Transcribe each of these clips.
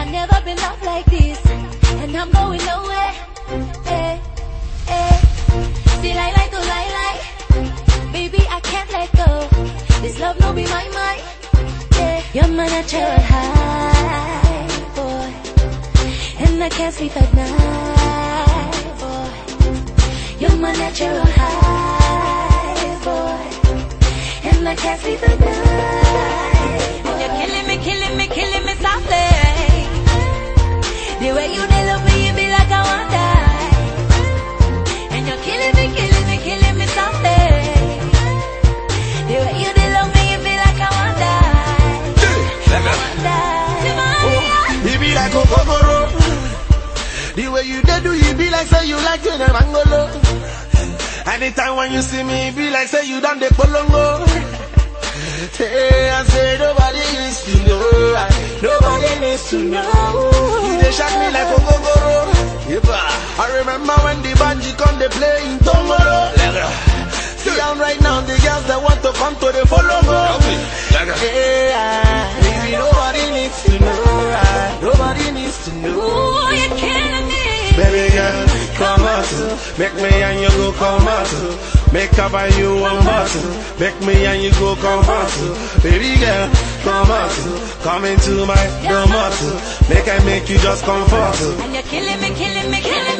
I never been up like this, and I'm going nowhere. Eh, eh. Hey, hey. Like to lie, lie. Baby, I can't let go. This love no be my mind. Yeah, you're my natural high, boy, and I can't sleep at night, boy. You're my natural high, boy, and I can't sleep at night. Do, you be like say you like to the mangolo. Anytime when you see me, be like say you done the polongo. Hey, I say nobody needs to know. Nobody needs to know. You dey shock me like Okokoro. Yepa. I remember when the banji come they play in Tomorrow. See I'm right now, the girls that want to come to the follow me. Yeah, Make me and you go come out. Make up and you one bottle. Make me and you go come out. Baby girl, come out. Come into my domot. Make I make you just comfort. And you're killing me, killing me, killing me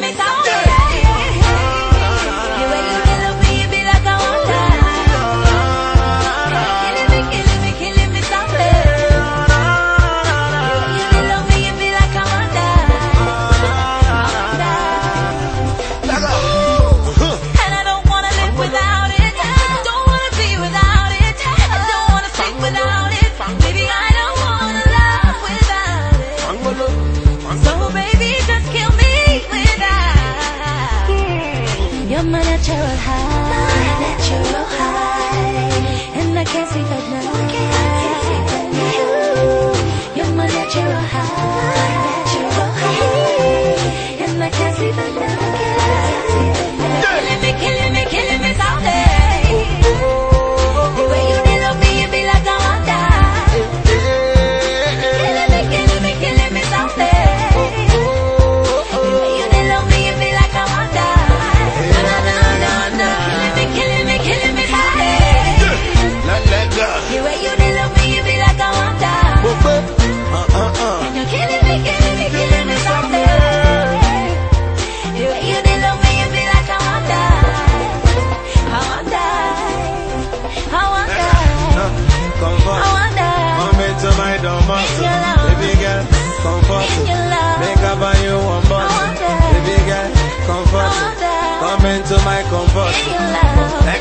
my comfort.